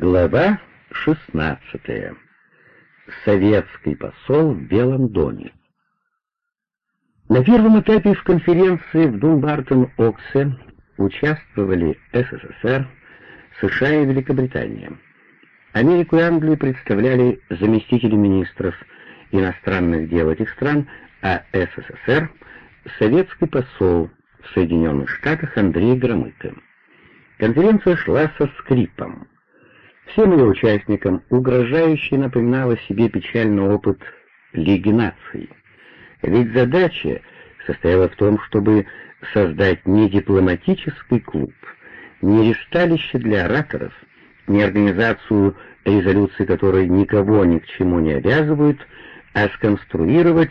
Глава 16. Советский посол в Белом доме. На первом этапе в конференции в Думбартон-Оксе участвовали СССР, США и Великобритания. Америку и Англию представляли заместители министров иностранных дел этих стран, а СССР — советский посол в Соединенных Штатах Андрей Громыко. Конференция шла со скрипом. Всем ее участникам угрожающе напоминала себе печальный опыт Лиги наций. Ведь задача состояла в том, чтобы создать не дипломатический клуб, не ресталище для ораторов, не организацию резолюции, которые никого ни к чему не обязывают, а сконструировать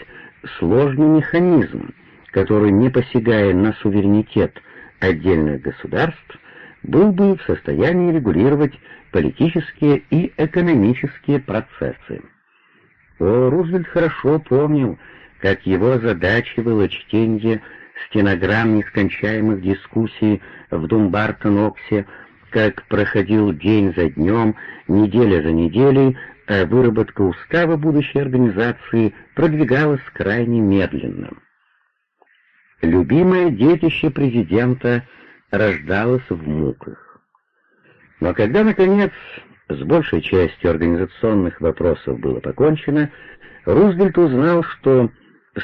сложный механизм, который, не посягая на суверенитет отдельных государств, был бы в состоянии регулировать политические и экономические процессы. О, Рузвельт хорошо помнил, как его озадачивало чтение стенограмм нескончаемых дискуссий в Думбартон-Оксе, как проходил день за днем, неделя за неделей, а выработка устава будущей организации продвигалась крайне медленно. Любимое детище президента рождалось в муках. Но когда, наконец, с большей частью организационных вопросов было покончено, Рузвельт узнал, что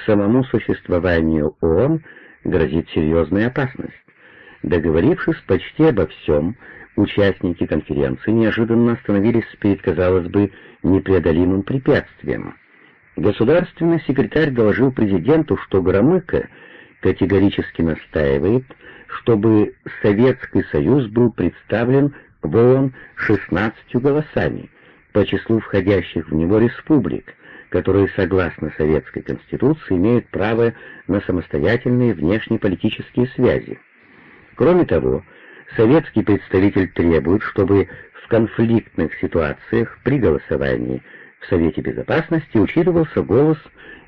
самому существованию ООН грозит серьезная опасность. Договорившись почти обо всем, участники конференции неожиданно остановились перед, казалось бы, непреодолимым препятствием. Государственный секретарь доложил президенту, что Громыко категорически настаивает, чтобы Советский Союз был представлен в ООН 16 голосами по числу входящих в него республик, которые, согласно Советской Конституции, имеют право на самостоятельные внешнеполитические связи. Кроме того, советский представитель требует, чтобы в конфликтных ситуациях при голосовании в Совете Безопасности учитывался голос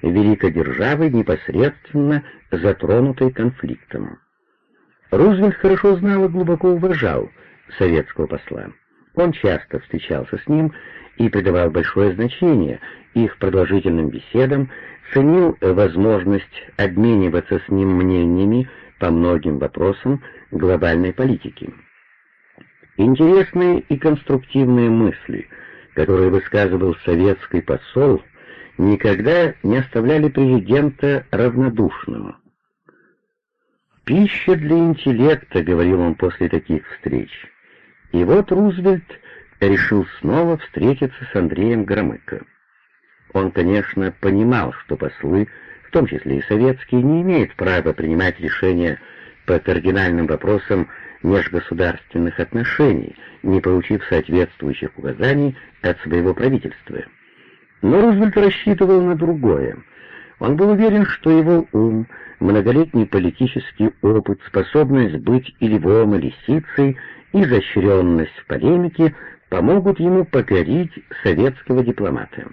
великодержавы, непосредственно затронутой конфликтом. Рузвельт хорошо знал и глубоко уважал советского посла. Он часто встречался с ним и придавал большое значение их продолжительным беседам, ценил возможность обмениваться с ним мнениями по многим вопросам глобальной политики. Интересные и конструктивные мысли, которые высказывал советский посол, никогда не оставляли президента равнодушным. «Пища для интеллекта», — говорил он после таких встреч. И вот Рузвельт решил снова встретиться с Андреем Громыко. Он, конечно, понимал, что послы, в том числе и советские, не имеют права принимать решения по кардинальным вопросам межгосударственных отношений, не получив соответствующих указаний от своего правительства. Но Рузвельт рассчитывал на другое. Он был уверен, что его ум, многолетний политический опыт, способность быть и львом, и лисицей — изощренность в полемике помогут ему покорить советского дипломата.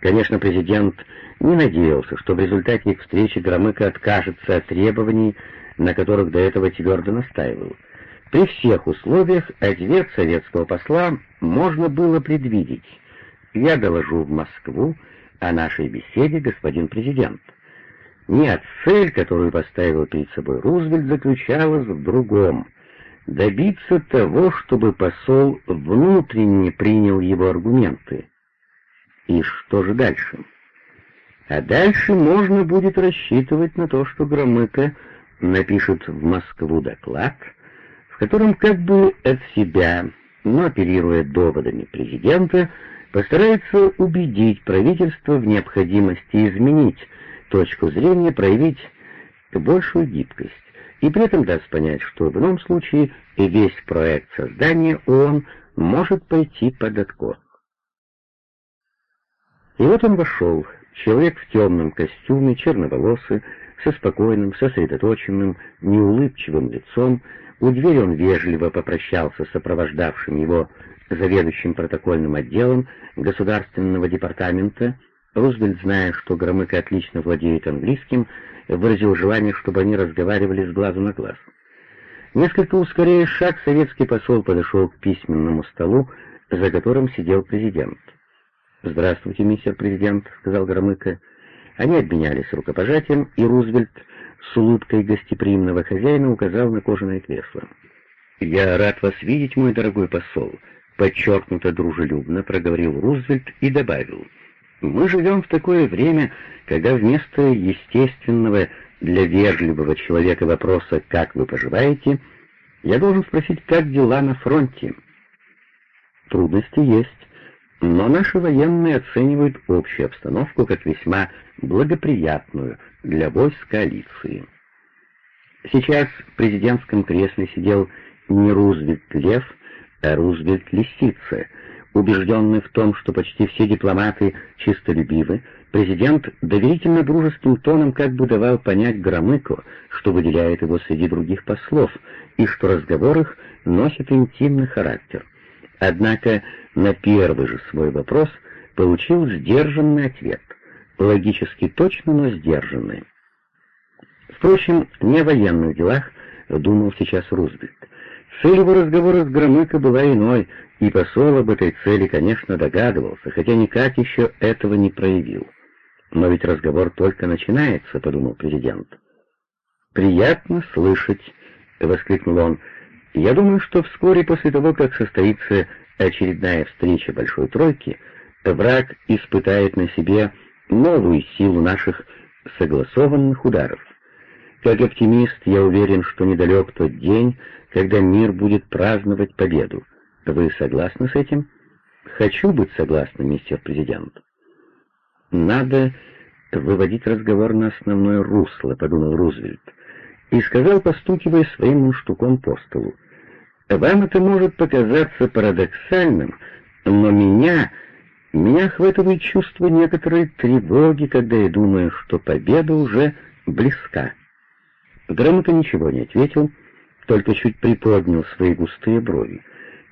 Конечно, президент не надеялся, что в результате их встречи Громыко откажется от требований, на которых до этого твердо настаивал. При всех условиях ответ советского посла можно было предвидеть. «Я доложу в Москву о нашей беседе, господин президент». Нет, цель, которую поставил перед собой Рузвельт, заключалась в другом добиться того, чтобы посол внутренне принял его аргументы. И что же дальше? А дальше можно будет рассчитывать на то, что Громыко напишет в Москву доклад, в котором как бы от себя, но оперируя доводами президента, постарается убедить правительство в необходимости изменить точку зрения, проявить большую гибкость и при этом даст понять, что в ином случае весь проект создания ООН может пойти под откос. И вот он вошел, человек в темном костюме, черноволосый, со спокойным, сосредоточенным, неулыбчивым лицом. У двери он вежливо попрощался с сопровождавшим его заведующим протокольным отделом Государственного департамента. Рузвельт, зная, что Громыко отлично владеет английским, выразил желание, чтобы они разговаривали с глазу на глаз. Несколько ускоряя шаг, советский посол подошел к письменному столу, за которым сидел президент. «Здравствуйте, мистер президент», — сказал Громыко. Они обменялись рукопожатием, и Рузвельт с улыбкой гостеприимного хозяина указал на кожаное кресло. «Я рад вас видеть, мой дорогой посол», — подчеркнуто дружелюбно проговорил Рузвельт и добавил. «Мы живем в такое время, когда вместо естественного для вежливого человека вопроса «Как вы поживаете?», я должен спросить, как дела на фронте. Трудности есть, но наши военные оценивают общую обстановку как весьма благоприятную для войск коалиции. Сейчас в президентском кресле сидел не Рузвельт Лев, а Рузвельт Лисица, убежденный в том, что почти все дипломаты чистолюбивы, Президент доверительно дружеским тоном как бы давал понять Громыку, что выделяет его среди других послов, и что разговор их носит интимный характер. Однако на первый же свой вопрос получил сдержанный ответ, логически точно, но сдержанный. Впрочем, не о военных делах думал сейчас Рузвельт. Цель его разговора с Громыко была иной, и посол об этой цели, конечно, догадывался, хотя никак еще этого не проявил. «Но ведь разговор только начинается», — подумал президент. «Приятно слышать», — воскликнул он. «Я думаю, что вскоре после того, как состоится очередная встреча Большой Тройки, враг испытает на себе новую силу наших согласованных ударов. Как оптимист, я уверен, что недалек тот день, когда мир будет праздновать победу. Вы согласны с этим? Хочу быть согласным, мистер президент. «Надо выводить разговор на основное русло», — подумал Рузвельт, и сказал, постукивая своим мундштуком по столу. «Вам это может показаться парадоксальным, но меня, меня охватывает чувство некоторой тревоги, когда я думаю, что победа уже близка». Грамота ничего не ответил, только чуть приподнял свои густые брови.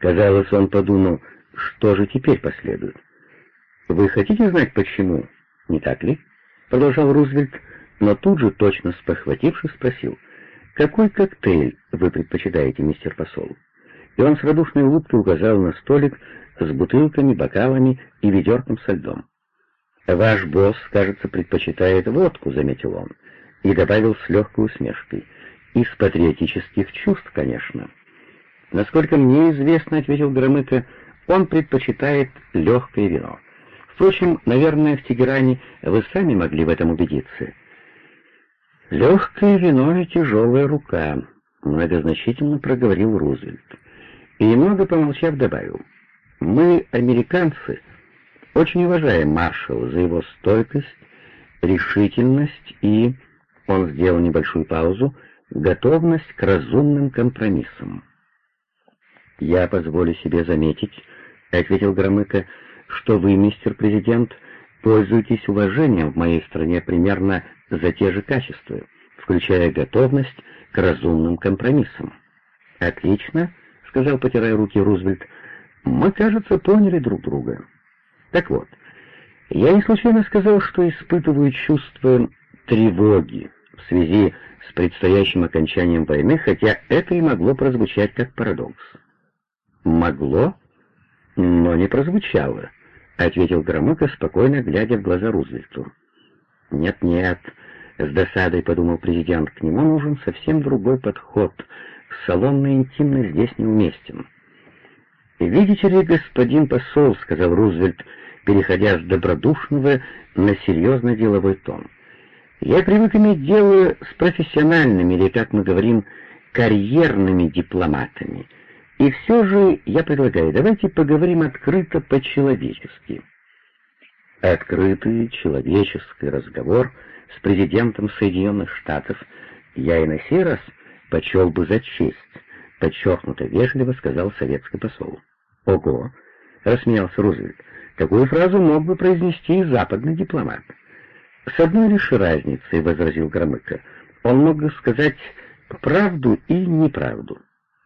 Казалось, он подумал, что же теперь последует. «Вы хотите знать, почему?» «Не так ли?» — продолжал Рузвельт, но тут же, точно спохватившись, спросил, «Какой коктейль вы предпочитаете, мистер посол?» И он с радушной улыбкой указал на столик с бутылками, бокалами и ведерком со льдом. «Ваш босс, кажется, предпочитает водку», — заметил он, и добавил с легкой усмешкой. «Из патриотических чувств, конечно». «Насколько мне известно», — ответил Громыко, — «он предпочитает легкое вино». Впрочем, наверное, в Тегеране вы сами могли в этом убедиться. «Легкое вино и тяжелая рука», — многозначительно проговорил Рузвельт. И немного помолчав добавил, «Мы, американцы, очень уважаем маршала за его стойкость, решительность и...» Он сделал небольшую паузу, готовность к разумным компромиссам. «Я позволю себе заметить», — ответил Громыко, — что вы, мистер президент, пользуетесь уважением в моей стране примерно за те же качества, включая готовность к разумным компромиссам. «Отлично», — сказал, потирая руки Рузвельт, — «мы, кажется, поняли друг друга». Так вот, я не случайно сказал, что испытываю чувство тревоги в связи с предстоящим окончанием войны, хотя это и могло прозвучать как парадокс. Могло? но не прозвучало, — ответил Громыко, спокойно глядя в глаза Рузвельту. «Нет-нет», — с досадой подумал президент, — «к нему нужен совсем другой подход. Салонный интимный здесь неуместен». «Видите ли, господин посол», — сказал Рузвельт, переходя с добродушного на серьезно-деловой тон, — «я привык иметь дело с профессиональными, или, как мы говорим, карьерными дипломатами». И все же я предлагаю, давайте поговорим открыто по-человечески. Открытый человеческий разговор с президентом Соединенных Штатов я и на сей раз почел бы за честь, подчеркнуто вежливо сказал советский посол. Ого! рассмеялся Рузвельт. Какую фразу мог бы произнести и западный дипломат? С одной лишь разницей, возразил Громыко. Он мог бы сказать правду и неправду.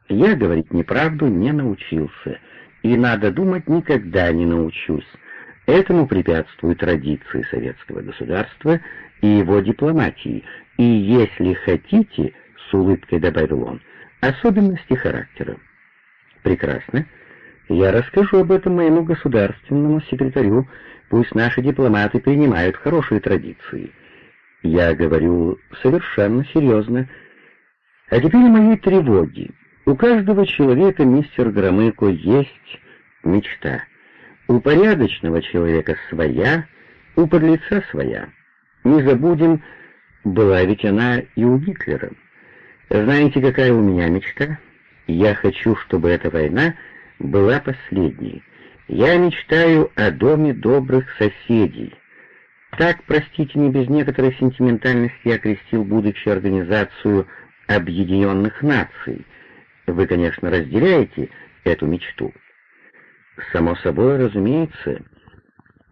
Я говорить неправду не научился, и, надо думать, никогда не научусь. Этому препятствуют традиции советского государства и его дипломатии, и если хотите, — с улыбкой добавил он, — особенности характера. Прекрасно. Я расскажу об этом моему государственному секретарю, пусть наши дипломаты принимают хорошие традиции. Я говорю совершенно серьезно. А теперь моей тревоги. У каждого человека, мистер Громыко, есть мечта. У порядочного человека своя, у подлеца своя. Не забудем, была ведь она и у Гитлера. Знаете, какая у меня мечта? Я хочу, чтобы эта война была последней. Я мечтаю о доме добрых соседей. Так, простите, не без некоторой сентиментальности окрестил будущую организацию Объединенных Наций. Вы, конечно, разделяете эту мечту. Само собой, разумеется,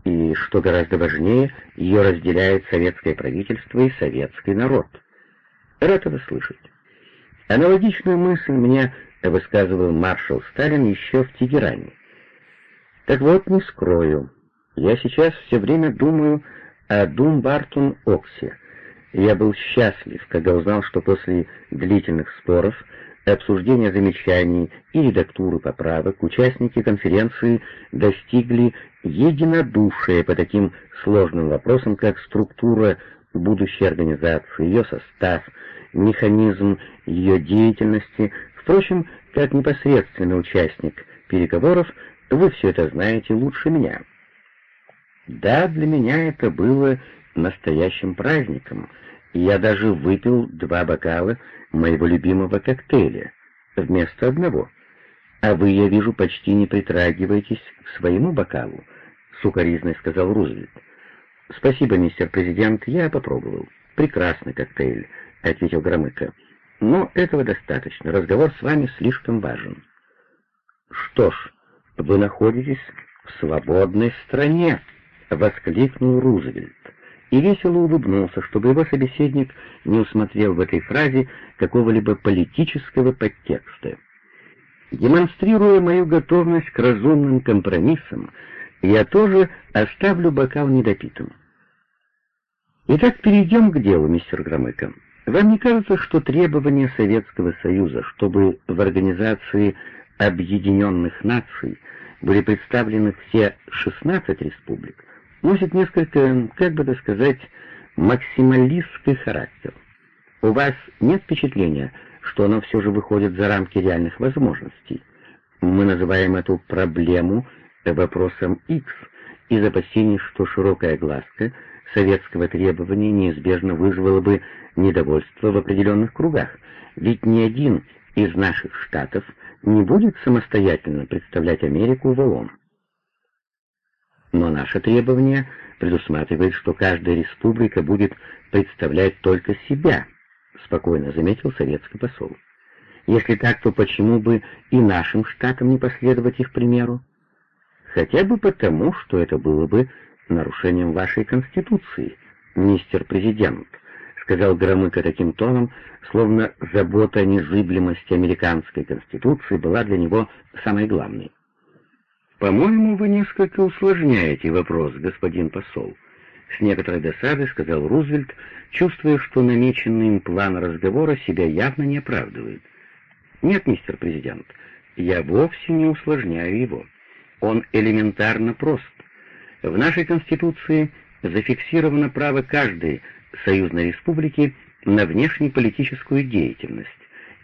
и, что гораздо важнее, ее разделяет советское правительство и советский народ. Рад это слышать. Аналогичную мысль мне высказывал маршал Сталин еще в Тегеране. Так вот, не скрою, я сейчас все время думаю о Думбартон-Оксе. Я был счастлив, когда узнал, что после длительных споров, обсуждения замечаний и редактуры поправок участники конференции достигли единодушия по таким сложным вопросам, как структура будущей организации, ее состав, механизм ее деятельности. Впрочем, как непосредственный участник переговоров, вы все это знаете лучше меня. Да, для меня это было настоящим праздником, я даже выпил два бокала моего любимого коктейля вместо одного. А вы, я вижу, почти не притрагиваетесь к своему бокалу, — сукоризной сказал Рузвельт. «Спасибо, мистер президент, я попробовал. Прекрасный коктейль», — ответил Громыко. «Но этого достаточно. Разговор с вами слишком важен». «Что ж, вы находитесь в свободной стране», — воскликнул Рузвельт. И весело улыбнулся, чтобы его собеседник не усмотрел в этой фразе какого-либо политического подтекста. Демонстрируя мою готовность к разумным компромиссам, я тоже оставлю бокал недопитым. Итак, перейдем к делу, мистер Громыко. Вам не кажется, что требования Советского Союза, чтобы в Организации Объединенных Наций были представлены все 16 республик, носит несколько, как бы так сказать, максималистский характер? У вас нет впечатления, что оно все же выходит за рамки реальных возможностей? Мы называем эту проблему вопросом X из опасений, что широкая глазка советского требования неизбежно вызвала бы недовольство в определенных кругах, ведь ни один из наших штатов не будет самостоятельно представлять Америку в ООН. Но наше требование предусматривает, что каждая республика будет представлять только себя, спокойно заметил советский посол. Если так, то почему бы и нашим штатам не последовать их примеру? хотя бы потому, что это было бы нарушением вашей Конституции, мистер президент», — сказал Громыко таким тоном, словно забота о незыблемости американской Конституции была для него самой главной. «По-моему, вы несколько усложняете вопрос, господин посол», — с некоторой досадой сказал Рузвельт, чувствуя, что намеченный им план разговора себя явно не оправдывает. «Нет, мистер президент, я вовсе не усложняю его». Он элементарно прост. В нашей Конституции зафиксировано право каждой союзной республики на внешнеполитическую деятельность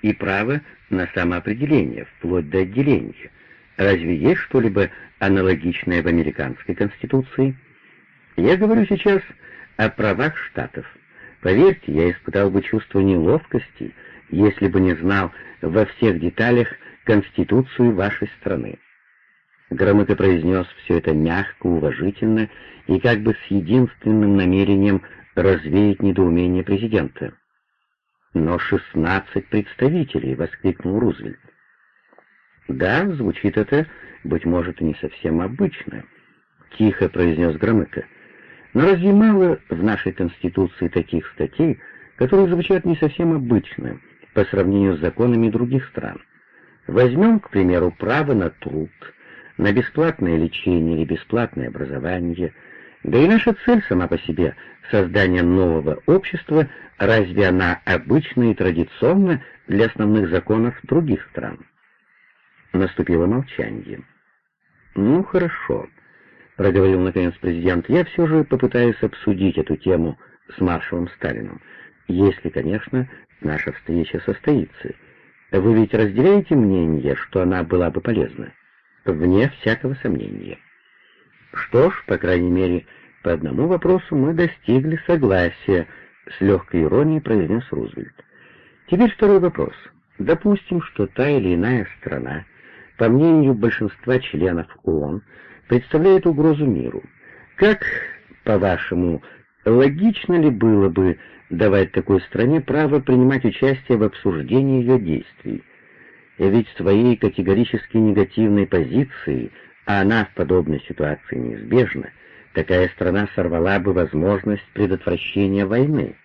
и право на самоопределение, вплоть до отделения. Разве есть что-либо аналогичное в американской Конституции? Я говорю сейчас о правах штатов. Поверьте, я испытал бы чувство неловкости, если бы не знал во всех деталях Конституцию вашей страны. Громыко произнес все это мягко, уважительно и как бы с единственным намерением развеять недоумение президента. «Но шестнадцать представителей!» — воскликнул Рузвельт. «Да, звучит это, быть может, не совсем обычно», — тихо произнес Громыко. «Но разве мало в нашей Конституции таких статей, которые звучат не совсем обычно по сравнению с законами других стран? Возьмем, к примеру, право на труд — на бесплатное лечение или бесплатное образование, Да и наша цель сама по себе — создание нового общества, разве она обычна и традиционна для основных законов других стран? Наступило молчание. «Ну, хорошо», — проговорил наконец президент, — «я все же попытаюсь обсудить эту тему с маршалом Сталиным, если, конечно, наша встреча состоится. Вы ведь разделяете мнение, что она была бы полезна?» «Вне всякого сомнения». «Что ж, по крайней мере, по одному вопросу мы достигли согласия», — с легкой иронией произнес Рузвельт. «Теперь второй вопрос. Допустим, что та или иная страна, по мнению большинства членов ООН, представляет угрозу миру. Как, по-вашему, логично ли было бы давать такой стране право принимать участие в обсуждении ее действий? Ведь своей категорически негативной позиции, а она в подобной ситуации неизбежна, такая страна сорвала бы возможность предотвращения войны.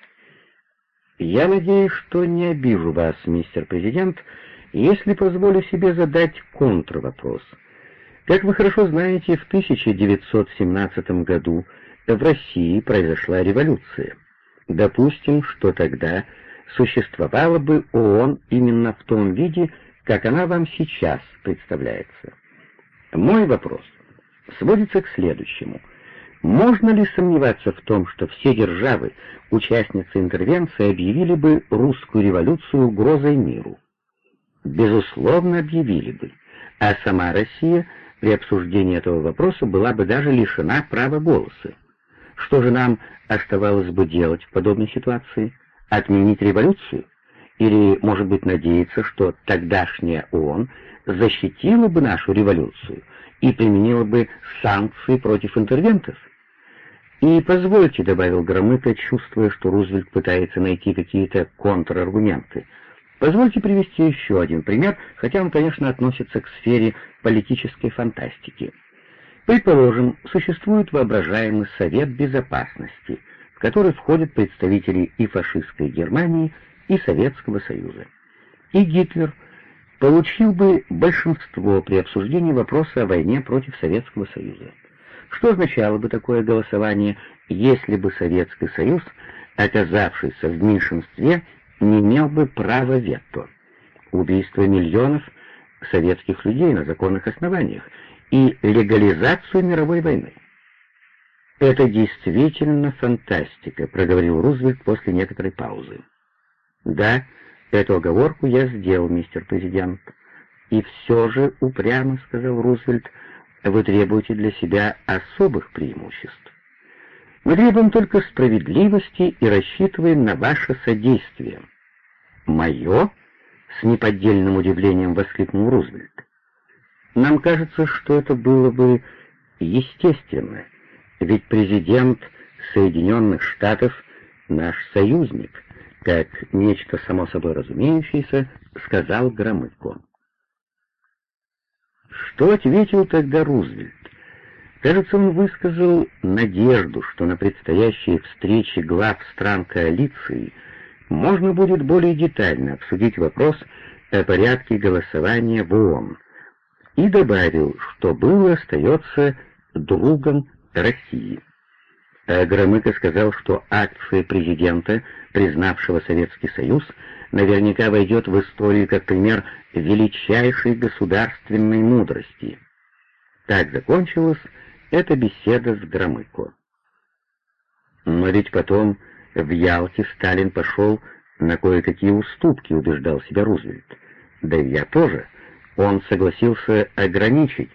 Я надеюсь, что не обижу вас, мистер президент, если позволю себе задать контрвопрос. Как вы хорошо знаете, в 1917 году в России произошла революция. Допустим, что тогда существовала бы ООН именно в том виде, как она вам сейчас представляется. Мой вопрос сводится к следующему — можно ли сомневаться в том, что все державы, участницы интервенции, объявили бы русскую революцию угрозой миру? Безусловно, объявили бы, а сама Россия при обсуждении этого вопроса была бы даже лишена права голоса. Что же нам оставалось бы делать в подобной ситуации? Отменить революцию? Или, может быть, надеяться, что тогдашняя ООН защитила бы нашу революцию и применила бы санкции против интервентов? И позвольте, — добавил Громыко, чувствуя, что Рузвельт пытается найти какие-то контраргументы, — позвольте привести еще один пример, хотя он, конечно, относится к сфере политической фантастики. Предположим, существует воображаемый Совет Безопасности, в который входят представители и фашистской Германии, и Советского Союза. И Гитлер получил бы большинство при обсуждении вопроса о войне против Советского Союза. Что означало бы такое голосование, если бы Советский Союз, оказавшийся в меньшинстве, не имел бы права вето? Убийство миллионов советских людей на законных основаниях и легализацию мировой войны. «Это действительно фантастика», — проговорил Рузвельт после некоторой паузы. «Да, эту оговорку я сделал, мистер президент». «И все же, — упрямо сказал Рузвельт, — вы требуете для себя особых преимуществ. Мы требуем только справедливости и рассчитываем на ваше содействие. Мое? С неподдельным удивлением воскликнул Рузвельт. Нам кажется, что это было бы естественно, ведь президент Соединенных Штатов — наш союзник, как нечто само собой разумеющееся, сказал Громыко. Что ответил тогда Рузвельт? Кажется, он высказал надежду, что на предстоящей встрече глав стран коалиции можно будет более детально обсудить вопрос о порядке голосования в ООН, и добавил, что был и остается другом России. А Громыко сказал, что акция президента, признавшего Советский Союз, наверняка войдет в историю как пример величайшей государственной мудрости. Так закончилась эта беседа с Громыко. Но ведь потом в Ялте Сталин пошел на кое-какие уступки, убеждал себя Рузвельт. Да и я тоже. Он согласился ограничить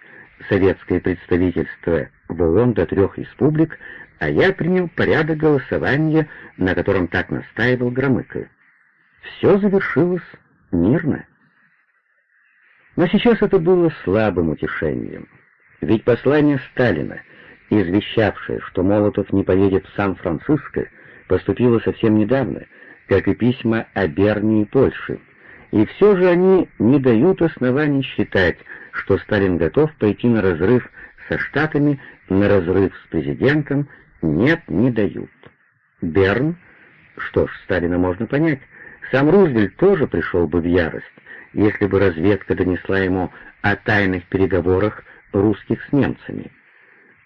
советское представительство в ООН до трех республик, а я принял порядок голосования, на котором так настаивал Громыко. Все завершилось мирно. Но сейчас это было слабым утешением. Ведь послание Сталина, извещавшее, что Молотов не поедет в Сан-Франциско, поступило совсем недавно, как и письма о Бернии и Польше. И все же они не дают оснований считать, что Сталин готов пойти на разрыв со Штатами, на разрыв с президентом, нет, не дают. Берн? Что ж, Сталина можно понять. Сам Рузвельт тоже пришел бы в ярость, если бы разведка донесла ему о тайных переговорах русских с немцами.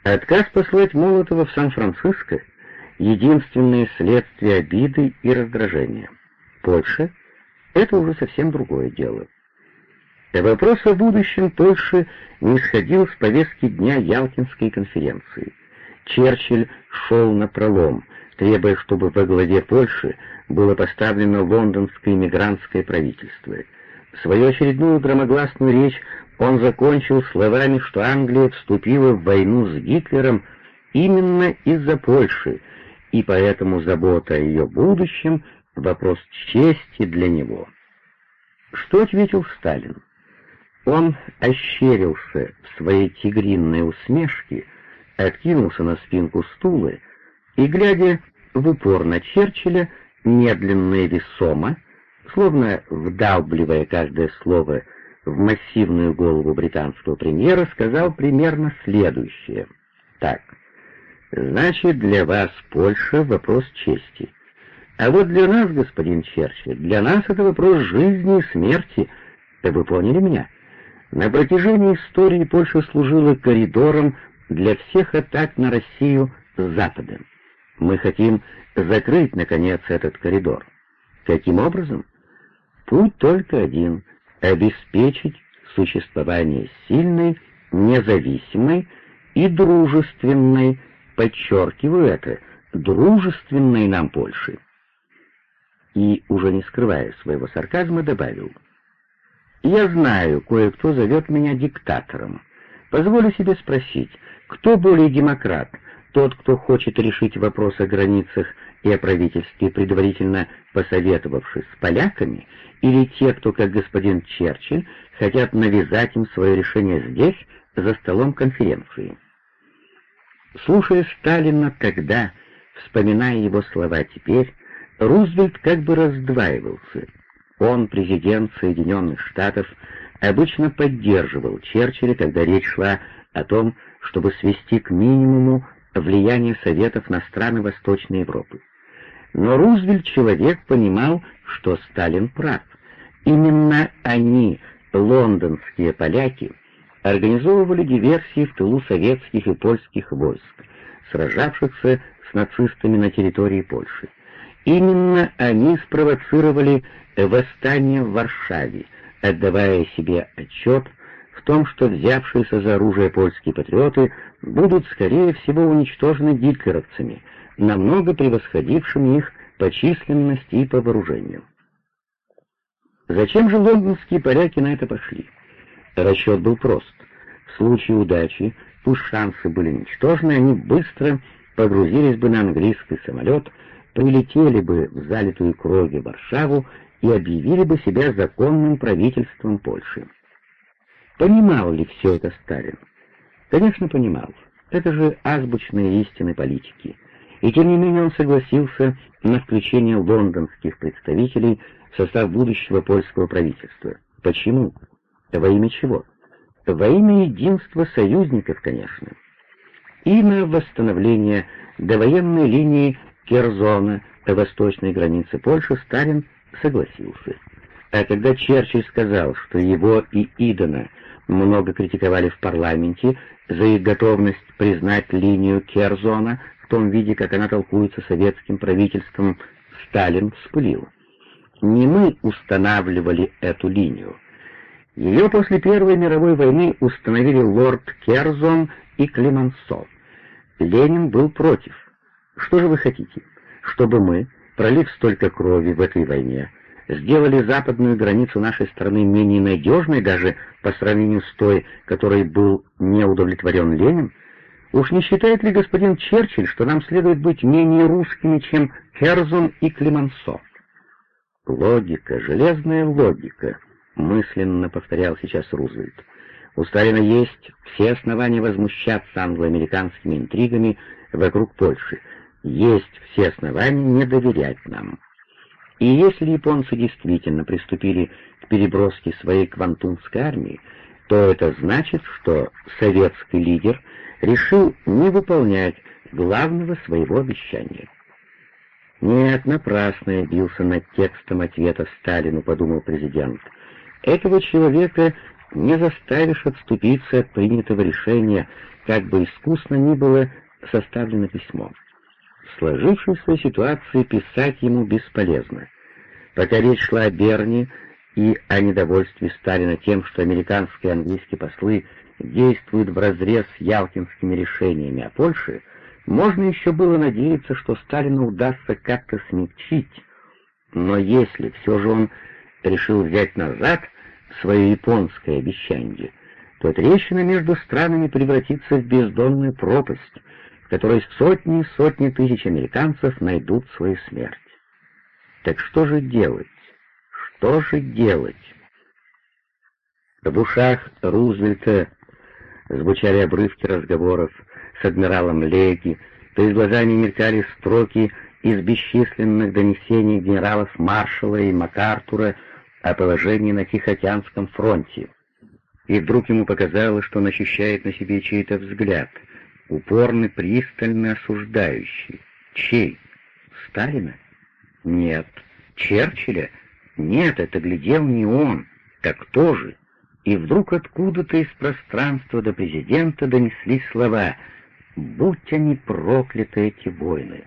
Отказ послать Молотова в Сан-Франциско — единственное следствие обиды и раздражения. Польша — это уже совсем другое дело. Вопрос о будущем Польши не сходил с повестки дня Ялтинской конференции. Черчилль шел на пролом, требуя, чтобы во главе Польши было поставлено лондонское иммигрантское правительство. Свою очередную громогласную речь он закончил словами, что Англия вступила в войну с Гитлером именно из-за Польши, и поэтому забота о ее будущем — вопрос чести для него. Что ответил Сталин? Он ощерился в своей тигринной усмешке, откинулся на спинку стула и, глядя в упор на Черчилля, медленно и весомо, словно вдалбливая каждое слово в массивную голову британского премьера, сказал примерно следующее. Так, значит, для вас Польша — вопрос чести. А вот для нас, господин Черчилль, для нас это вопрос жизни и смерти. Вы поняли меня? На протяжении истории Польша служила коридором для всех атак на Россию с Запада. Мы хотим закрыть, наконец, этот коридор. Каким образом? Путь только один — обеспечить существование сильной, независимой и дружественной, подчеркиваю это, дружественной нам Польши. И, уже не скрывая своего сарказма, добавил, «Я знаю, кое-кто зовет меня диктатором. Позволю себе спросить, кто более демократ, тот, кто хочет решить вопрос о границах и о правительстве, предварительно посоветовавшись с поляками, или те, кто, как господин Черчилль, хотят навязать им свое решение здесь, за столом конференции. Слушая Сталина тогда, вспоминая его слова теперь, Рузвельт как бы раздваивался. Он, президент Соединенных Штатов, обычно поддерживал Черчилля, когда речь шла о том, чтобы свести к минимуму влияние Советов на страны Восточной Европы. Но Рузвельт человек понимал, что Сталин прав. Именно они, лондонские поляки, организовывали диверсии в тылу советских и польских войск, сражавшихся с нацистами на территории Польши. Именно они спровоцировали восстание в Варшаве, отдавая себе отчет том, что взявшиеся за оружие польские патриоты будут, скорее всего, уничтожены гитлеровцами, намного превосходившими их по численности и по вооружению. Зачем же лондонские поляки на это пошли? Расчет был прост. В случае удачи, пусть шансы были ничтожны, они быстро погрузились бы на английский самолет, прилетели бы в залитую кровью Варшаву и объявили бы себя законным правительством Польши. Понимал ли все это Сталин? Конечно, понимал. Это же азбучные истины политики. И тем не менее он согласился на включение лондонских представителей в состав будущего польского правительства. Почему? Во имя чего? Во имя единства союзников, конечно. И на восстановление довоенной линии Керзона, восточной границы Польши, Сталин согласился. А когда Черчилль сказал, что его и Идона много критиковали в парламенте за их готовность признать линию Керзона в том виде, как она толкуется советским правительством, Сталин вспылил. Не мы устанавливали эту линию. Ее после Первой мировой войны установили лорд Керзон и Клемансо. Ленин был против. Что же вы хотите? Чтобы мы, пролив столько крови в этой войне, сделали западную границу нашей страны менее надежной даже по сравнению с той, которой был не удовлетворен Ленин? Уж не считает ли господин Черчилль, что нам следует быть менее русскими, чем Херзон и Клемансо? Логика, железная логика, мысленно повторял сейчас Рузвельт. У Сталина есть все основания возмущаться англо-американскими интригами вокруг Польши. Есть все основания не доверять нам. И если японцы действительно приступили к переброске своей квантунской армии, то это значит, что советский лидер решил не выполнять главного своего обещания. «Нет, напрасно я бился над текстом ответа Сталину», — подумал президент. «Этого человека не заставишь отступиться от принятого решения, как бы искусно ни было составлено письмо. Сложившейся ситуации писать ему бесполезно. Пока речь шла о Берне и о недовольстве Сталина тем, что американские и английские послы действуют вразрез с ялтинскими решениями о Польше, можно еще было надеяться, что Сталину удастся как-то смягчить. Но если все же он решил взять назад свое японское обещание, то трещина между странами превратится в бездонную пропасть, в которой сотни и сотни тысяч американцев найдут свою смерть. Так что же делать? Что же делать? В ушах Рузвельта звучали обрывки разговоров с адмиралом Леги, перед глазами мелькали строки из бесчисленных донесений генералов Маршала и МакАртура о положении на Тихоокеанском фронте. И вдруг ему показалось, что он ощущает на себе чей-то взгляд, упорный, пристально осуждающий. Чей? Сталина? Нет. Черчилля? Нет, это глядел не он. Так кто же? И вдруг откуда-то из пространства до президента донеслись слова «Будь они прокляты, эти войны!»